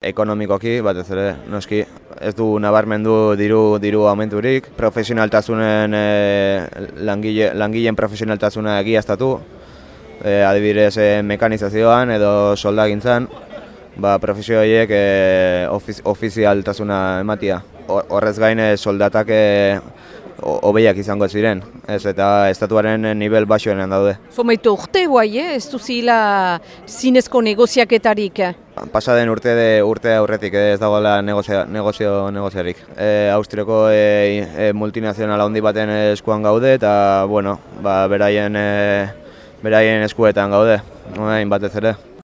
Ekonomikoki, batez ere, noski, ez du nabarmendu diru diru aumenturik, profesionaltasunen e, langile, langileen profesionaltasuna egiaztatu, e, adibidez e, mekanizazioan edo soldagintzan, ba, profesio horiek e, ofiz, ofizialtasuna ematia. Horrez gain soldatak e, hobeiak izango ziren, ez eta estatuaren nivel basoenean daude. Zomaitu urte guai, eh? ez duzila zinezko negoziaketarik. Pasa den urte de urte aurretik eh, ez dagoela negozio negozio negoziarik. E, Austriako e, e, multinazional handi baten eskuan gaude eta bueno, ba, beraien e, beraien eskuetan gaude. Orain batez ere.